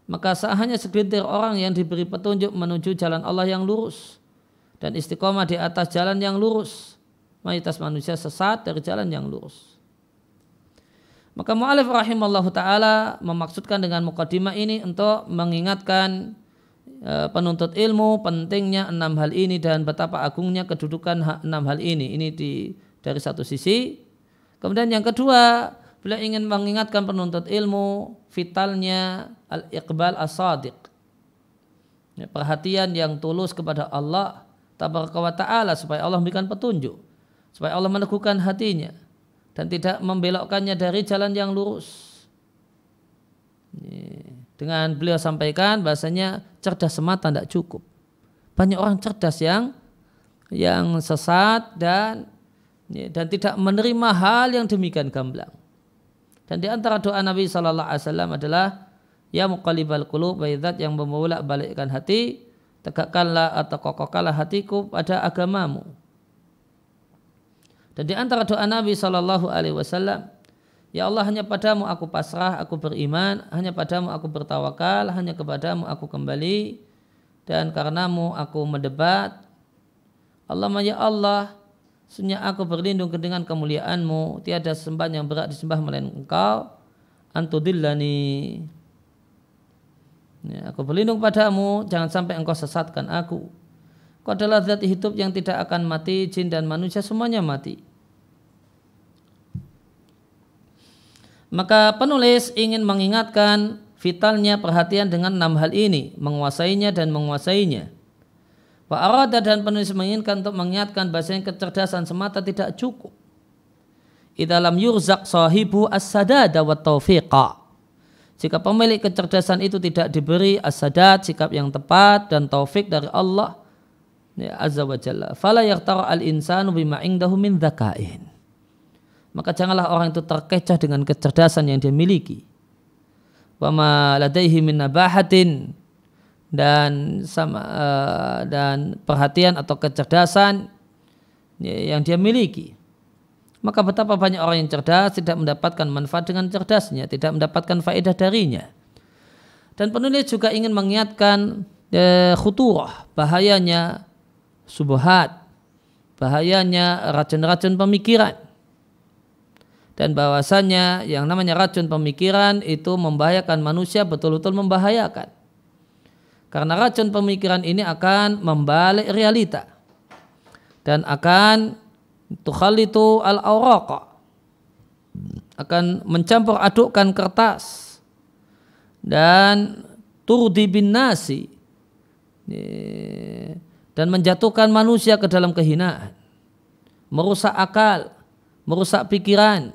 maka hanya segelintir orang yang diberi petunjuk menuju jalan Allah yang lurus dan istiqomah di atas jalan yang lurus. Mayoritas manusia sesat dari jalan yang lurus. Maka mu'alif rahimallahu ta'ala memaksudkan dengan mukadimah ini untuk mengingatkan e, penuntut ilmu pentingnya enam hal ini dan betapa agungnya kedudukan enam hal ini. Ini di, dari satu sisi. Kemudian yang kedua, beliau ingin mengingatkan penuntut ilmu vitalnya al-iqbal as-sadiq. Ya, perhatian yang tulus kepada Allah ta'ala supaya Allah memberikan petunjuk. Supaya Allah meneguhkan hatinya dan tidak membelokkannya dari jalan yang lurus. Dengan beliau sampaikan bahasanya cerdas semata tidak cukup. Banyak orang cerdas yang yang sesat dan dan tidak menerima hal yang demikian gamblang. Dan di antara doa Nabi Shallallahu Alaihi Wasallam adalah Ya muqallibal qulub zat yang membolak balikkan hati tegakkanlah atau kokohkanlah hatiku pada agamamu. Dan di antara doa Nabi Shallallahu Alaihi Wasallam, Ya Allah hanya padamu aku pasrah, aku beriman, hanya padamu aku bertawakal, hanya kepadamu aku kembali, dan karenamu aku mendebat. Allah ya Allah, Sunya aku berlindung dengan kemuliaanmu, tiada sembahan yang berat disembah melainkan engkau, antudillani. Ya, aku berlindung padamu, jangan sampai engkau sesatkan aku. Kau adalah zat hidup yang tidak akan mati, jin dan manusia semuanya mati. Maka penulis ingin mengingatkan vitalnya perhatian dengan enam hal ini, menguasainya dan menguasainya. Wa arada dan penulis menginginkan untuk mengingatkan bahasanya kecerdasan semata tidak cukup. Idalam yurzak sahibu as-sadada wa taufiqa. Jika pemilik kecerdasan itu tidak diberi as-sadad, sikap yang tepat dan taufik dari Allah ya, Azza wa Jalla. Fala yaktara al-insanu bima indahu min dhakain. Maka janganlah orang itu terkecoh dengan kecerdasan yang dia miliki. Wa ma ladaihi min nabahatin dan sama uh, dan perhatian atau kecerdasan yang dia miliki. Maka betapa banyak orang yang cerdas tidak mendapatkan manfaat dengan cerdasnya, tidak mendapatkan faedah darinya. Dan penulis juga ingin mengingatkan eh, khuturah, bahayanya subuhat, bahayanya racun-racun pemikiran. Dan bahwasannya yang namanya racun pemikiran itu membahayakan manusia betul-betul membahayakan karena racun pemikiran ini akan membalik realita dan akan tukhalitu al awraqa akan mencampur adukkan kertas dan turdi bin nasi dan menjatuhkan manusia ke dalam kehinaan merusak akal merusak pikiran.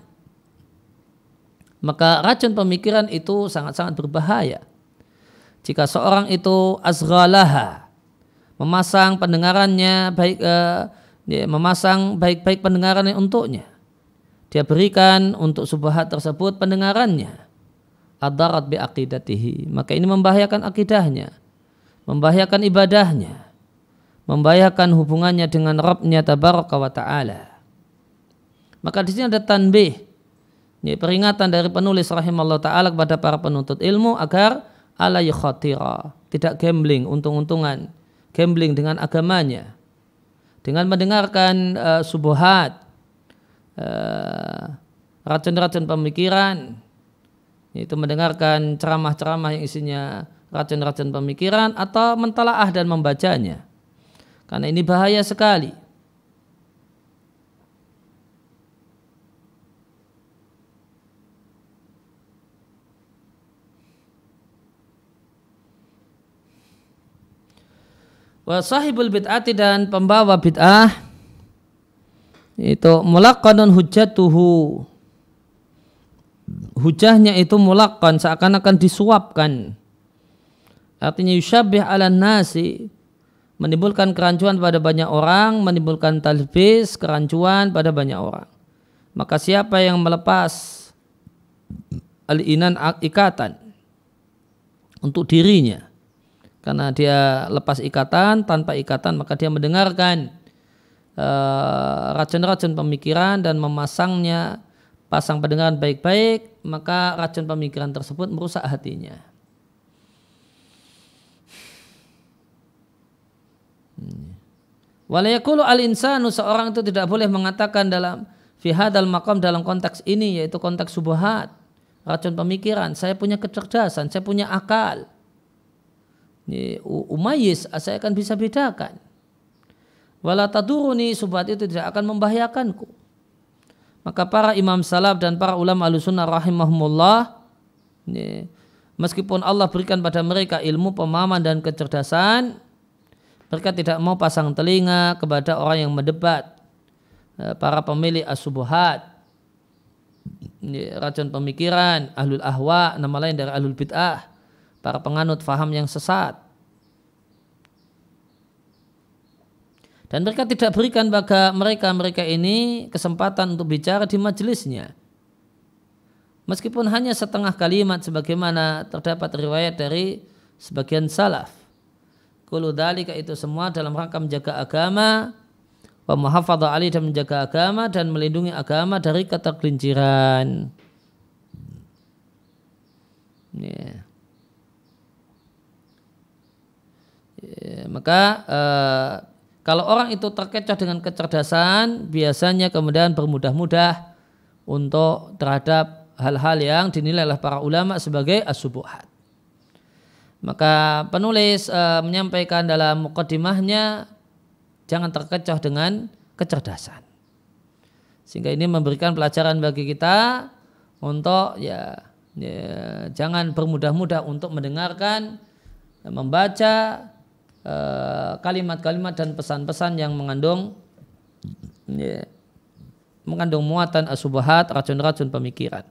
Maka racun pemikiran itu sangat-sangat berbahaya jika seorang itu azghalaha memasang pendengarannya baik eh, ya, memasang baik-baik pendengarannya untuknya. Dia berikan untuk subhat tersebut pendengarannya. Adarat bi aqidatihi. Maka ini membahayakan akidahnya membahayakan ibadahnya membahayakan hubungannya dengan Rabbnya tabaraka wa taala. Maka di sini ada tanbih ini peringatan dari penulis rahimallahu taala kepada para penuntut ilmu agar ala yukhatira, tidak gambling, untung-untungan, gambling dengan agamanya. Dengan mendengarkan uh, subuhat, uh, racun-racun pemikiran, itu mendengarkan ceramah-ceramah yang isinya racun-racun pemikiran atau mentalaah dan membacanya. Karena ini bahaya sekali. Wa sahibul bid'ati dan pembawa bid'ah. Itu mulaqqanun hujjatuhu. Hujahnya itu mulakkan seakan-akan disuapkan. Artinya yusyabih ala nasi menimbulkan kerancuan pada banyak orang menimbulkan talbis kerancuan pada banyak orang. Maka siapa yang melepas al-inan ikatan untuk dirinya karena dia lepas ikatan tanpa ikatan maka dia mendengarkan eh, racun-racun uh, pemikiran dan memasangnya pasang pendengaran baik-baik maka racun pemikiran tersebut merusak hatinya. Walayakulu al-insanu seorang itu tidak boleh mengatakan dalam fihadal makom dalam konteks ini yaitu konteks subuhat racun pemikiran saya punya kecerdasan saya punya akal umayis saya akan bisa bedakan. Wala taduruni subhat itu tidak akan membahayakanku. Maka para imam salaf dan para ulama alusunnah rahimahumullah meskipun Allah berikan pada mereka ilmu pemahaman dan kecerdasan mereka tidak mau pasang telinga kepada orang yang mendebat Eh, para pemilik asubuhat racun pemikiran ahlul ahwa nama lain dari ahlul bid'ah para penganut faham yang sesat dan mereka tidak berikan bagi mereka mereka ini kesempatan untuk bicara di majelisnya meskipun hanya setengah kalimat sebagaimana terdapat riwayat dari sebagian salaf Kulu dalika itu semua dalam rangka menjaga agama wa ali dan menjaga agama dan melindungi agama dari ketergelinciran. Yeah. Yeah, maka uh, kalau orang itu terkecoh dengan kecerdasan, biasanya kemudian bermudah-mudah untuk terhadap hal-hal yang dinilai oleh para ulama sebagai asubuhat. Maka penulis uh, menyampaikan dalam mukaddimahnya Jangan terkecoh dengan kecerdasan. Sehingga ini memberikan pelajaran bagi kita untuk ya, ya jangan bermudah-mudah untuk mendengarkan, membaca kalimat-kalimat uh, dan pesan-pesan yang mengandung ya, mengandung muatan asubahat, racun-racun pemikiran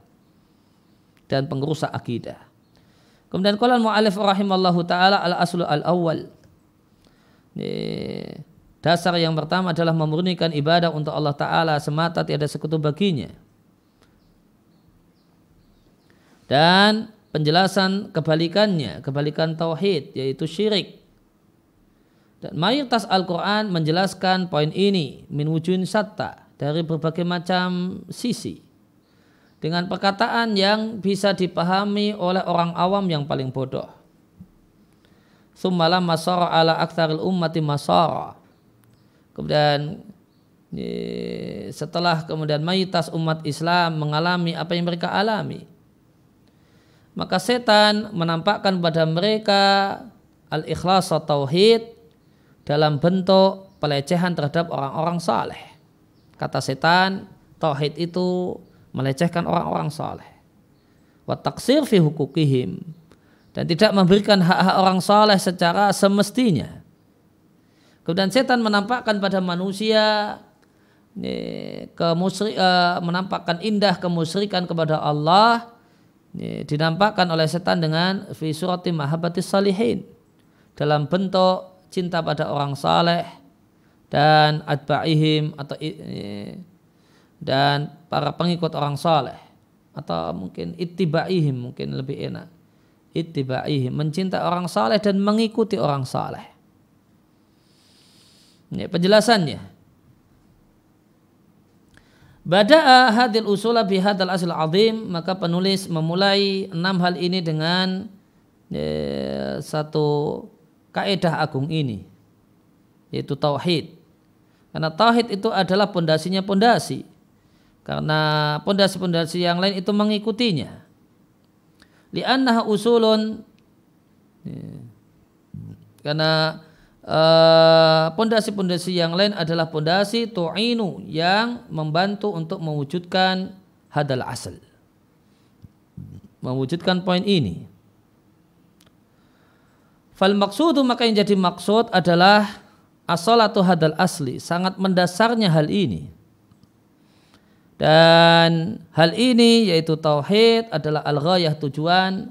dan pengrusak akidah. Kemudian kalau mu'alif rahimallahu taala al aslu al awal. Ya, Dasar yang pertama adalah memurnikan ibadah untuk Allah Ta'ala semata tiada sekutu baginya. Dan penjelasan kebalikannya, kebalikan tauhid yaitu syirik. Dan mayoritas Al-Quran menjelaskan poin ini min wujudin satta dari berbagai macam sisi. Dengan perkataan yang bisa dipahami oleh orang awam yang paling bodoh. Summalam masara ala aktaril ummati masara Kemudian setelah kemudian mayoritas umat Islam mengalami apa yang mereka alami, maka setan menampakkan pada mereka al-ikhlas atau tauhid dalam bentuk pelecehan terhadap orang-orang saleh. Kata setan, tauhid itu melecehkan orang-orang saleh. Wa taksir fi hukukihim dan tidak memberikan hak-hak orang saleh secara semestinya. Kemudian setan menampakkan pada manusia kemusri, uh, menampakkan indah kemusyrikan kepada Allah dinampakkan oleh setan dengan fi surati mahabbati salihin dalam bentuk cinta pada orang saleh dan adba'ihim atau dan para pengikut orang saleh atau mungkin ittiba'ihim mungkin lebih enak ittiba'ihim mencinta orang saleh dan mengikuti orang saleh ini penjelasannya. Bada'a hadil usula bihadal asal azim maka penulis memulai enam hal ini dengan ya, satu kaedah agung ini yaitu tauhid. Karena tauhid itu adalah pondasinya pondasi. Karena pondasi-pondasi yang lain itu mengikutinya. Li'annaha usulun ya, karena Eh, pondasi-pondasi yang lain adalah pondasi tu'inu yang membantu untuk mewujudkan hadal asal. Mewujudkan poin ini. Fal maksudu maka yang jadi maksud adalah asalatu hadal asli. Sangat mendasarnya hal ini. Dan hal ini yaitu tauhid adalah al-ghayah tujuan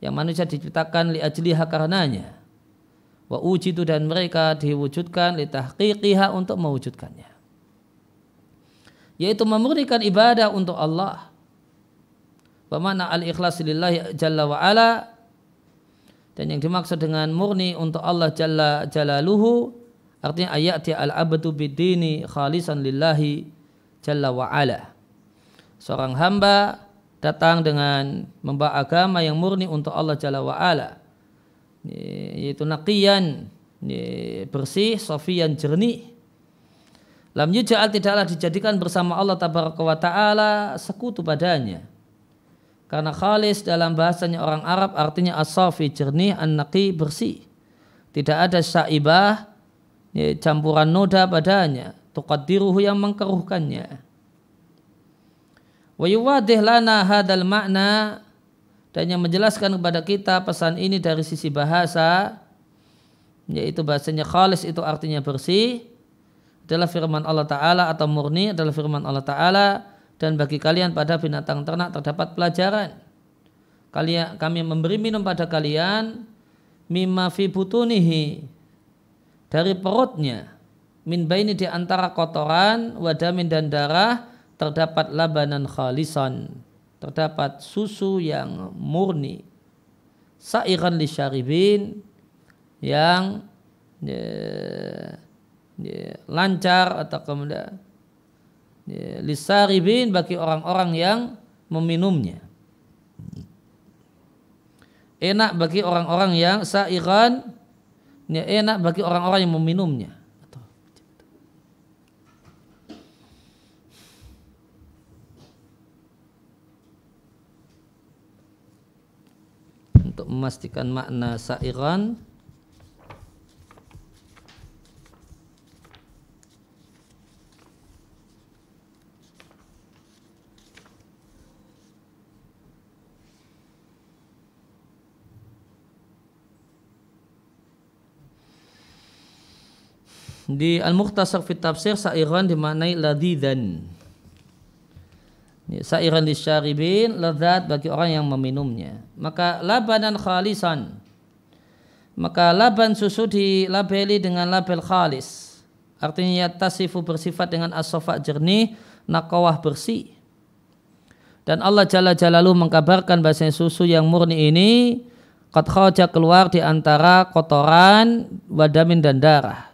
yang manusia diciptakan li ajliha karenanya wa ujidu dan mereka diwujudkan litahqiqiha untuk mewujudkannya yaitu memurnikan ibadah untuk Allah Bagaimana al-ikhlas lillahi jalla wa dan yang dimaksud dengan murni untuk Allah jalla jalaluhu artinya ayat al-abdu bidini khalisan lillahi jalla wa ala seorang hamba datang dengan membawa agama yang murni untuk Allah jalla wa ala yaitu naqiyan bersih, sofian jernih. Lam yuja'al tidaklah dijadikan bersama Allah tabaraka wa ta'ala sekutu padanya. Karena khalis dalam bahasanya orang Arab artinya asafi jernih, an-naqi bersih. Tidak ada syaibah ya, campuran noda padanya. Tuqaddiruhu yang mengkeruhkannya. Wa yuwadih lana hadal makna dan yang menjelaskan kepada kita pesan ini dari sisi bahasa yaitu bahasanya khalis itu artinya bersih adalah firman Allah Ta'ala atau murni adalah firman Allah Ta'ala dan bagi kalian pada binatang ternak terdapat pelajaran. Kalian kami memberi minum pada kalian mimma fi butunihi dari perutnya. Min baini di antara kotoran wadamin dan darah terdapat labanan khalisan. Terdapat susu yang murni. Sairan li syaribin yang ya, ya, lancar atau kemudian lisaribin bagi orang-orang yang meminumnya. Enak bagi orang-orang yang sairan. Ya, enak bagi orang-orang yang meminumnya. Untuk memastikan makna sairan Di Al-Mukhtasar fit Tafsir sairan dimaknai ladidan. Sairan syaribin lezat bagi orang yang meminumnya. Maka labanan khalisan. Maka laban susu dilabeli dengan label khalis. Artinya tasifu bersifat dengan asofa jernih, nakawah bersih. Dan Allah Jalla Jalalu mengkabarkan bahasa susu yang murni ini Qad keluar di antara kotoran, wadamin dan darah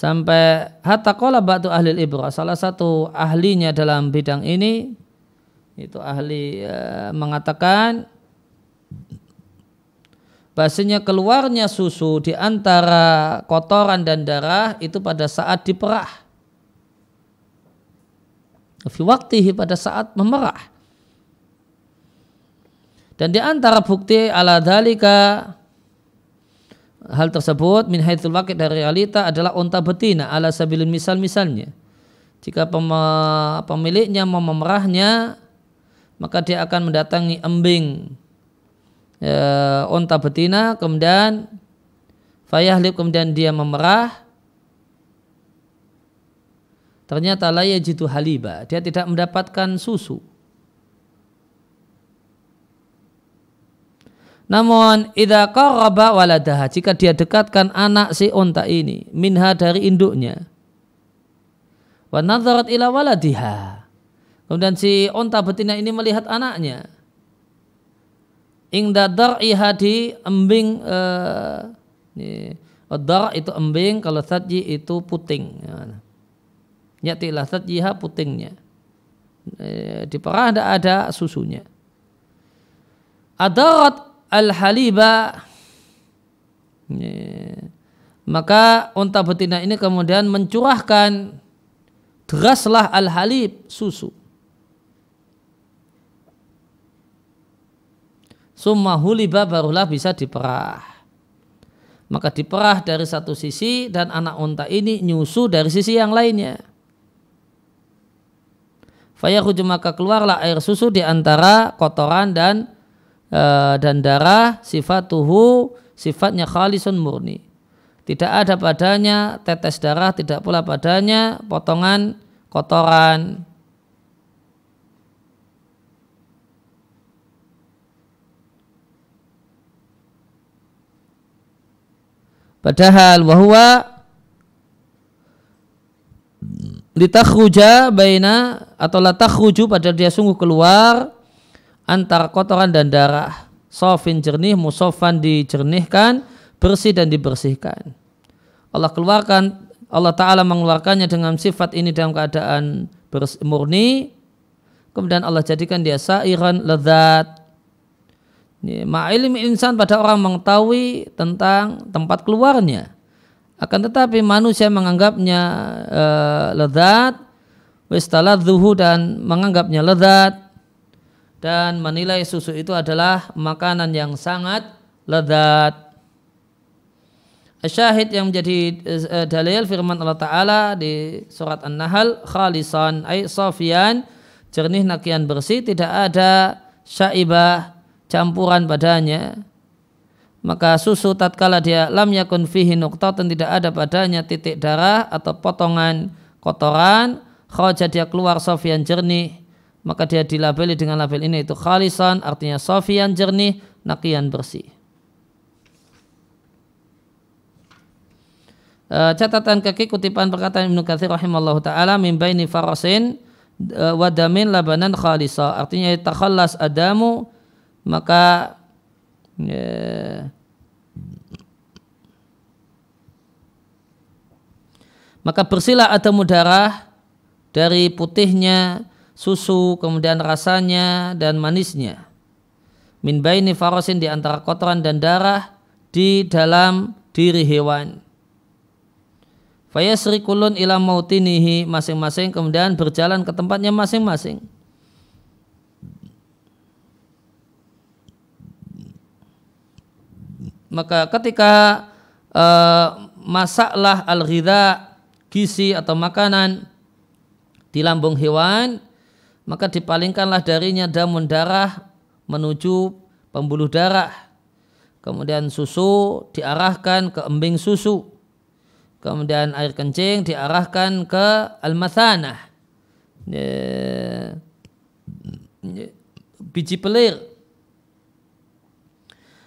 sampai hatta qala batu ahli ibrah salah satu ahlinya dalam bidang ini itu ahli e, mengatakan bahasanya keluarnya susu di antara kotoran dan darah itu pada saat diperah. Fi waktihi pada saat memerah. Dan di antara bukti ala dalika hal tersebut min haitsul waqid dari realita adalah unta betina ala sabilin misal misalnya jika pemiliknya mau memerahnya maka dia akan mendatangi embing e, unta betina kemudian fayahlib kemudian dia memerah. Ternyata la yajidu haliba dia tidak mendapatkan susu Namun idza qarraba waladaha jika dia dekatkan anak si unta ini minha dari induknya. Wa nadzarat ila waladiha. Kemudian si unta betina ini melihat anaknya. Ingda dar'iha di embing uh, dar itu embing kalau sadji itu puting. Nyatilah sadjiha putingnya. di perah tidak ada susunya. Adarat al-haliba. Maka unta betina ini kemudian mencurahkan deraslah al-halib susu. Summa huliba barulah bisa diperah. Maka diperah dari satu sisi dan anak unta ini nyusu dari sisi yang lainnya. Fayahuju maka keluarlah air susu di antara kotoran dan Eh, dan darah sifatuhu sifatnya khalisun murni. Tidak ada padanya tetes darah, tidak pula padanya potongan kotoran. Padahal wahwa litakhruja baina atau latakhruju pada dia sungguh keluar antara kotoran dan darah. Sofin jernih musofan dijernihkan bersih dan dibersihkan. Allah keluarkan Allah Ta'ala mengeluarkannya dengan sifat ini dalam keadaan murni. Kemudian Allah jadikan dia sairan lezat. Ma'ilmi insan pada orang mengetahui tentang tempat keluarnya. Akan tetapi manusia menganggapnya uh, lezat, wistaladzuhu dan menganggapnya lezat dan menilai susu itu adalah makanan yang sangat lezat. Syahid yang menjadi uh, dalil firman Allah Ta'ala di surat An-Nahl khalisan ay sofian jernih nakian bersih tidak ada syaibah campuran padanya maka susu tatkala dia lam yakun fihi nuqtatun tidak ada padanya titik darah atau potongan kotoran kharaja dia keluar sofian jernih maka dia dilabeli dengan label ini itu khalisan artinya sofian jernih nakian bersih uh, catatan kaki kutipan perkataan Ibnu Katsir rahimallahu taala min baini farasin uh, wadamin labanan khalisa artinya takhallas adamu maka Ya. Maka bersihlah atau darah dari putihnya susu, kemudian rasanya dan manisnya. Min baini farosin di antara kotoran dan darah di dalam diri hewan. Fayasri kulun ila mautinihi masing-masing kemudian berjalan ke tempatnya masing-masing. maka ketika uh, masaklah al-ghidha gizi atau makanan di lambung hewan maka dipalingkanlah darinya damun darah menuju pembuluh darah. Kemudian susu diarahkan ke embing susu. Kemudian air kencing diarahkan ke al-mathanah. Biji pelir.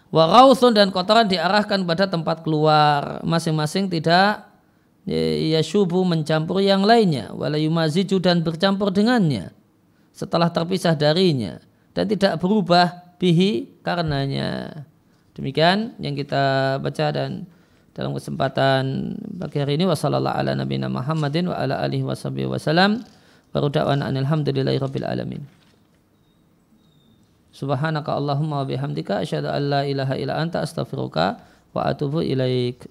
Warausun dan kotoran diarahkan pada tempat keluar. Masing-masing tidak ya syubu mencampur yang lainnya. Walayumaziju dan bercampur dengannya setelah terpisah darinya dan tidak berubah bihi karenanya. Demikian yang kita baca dan dalam kesempatan pagi hari ini wasallallahu ala nabiyina Muhammadin wa ala alihi wasallam baru dakwana alhamdulillahi rabbil alamin. Subhanaka Allahumma wa bihamdika asyhadu an la ilaha illa anta astaghfiruka wa atubu ilaik.